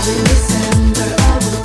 December, I will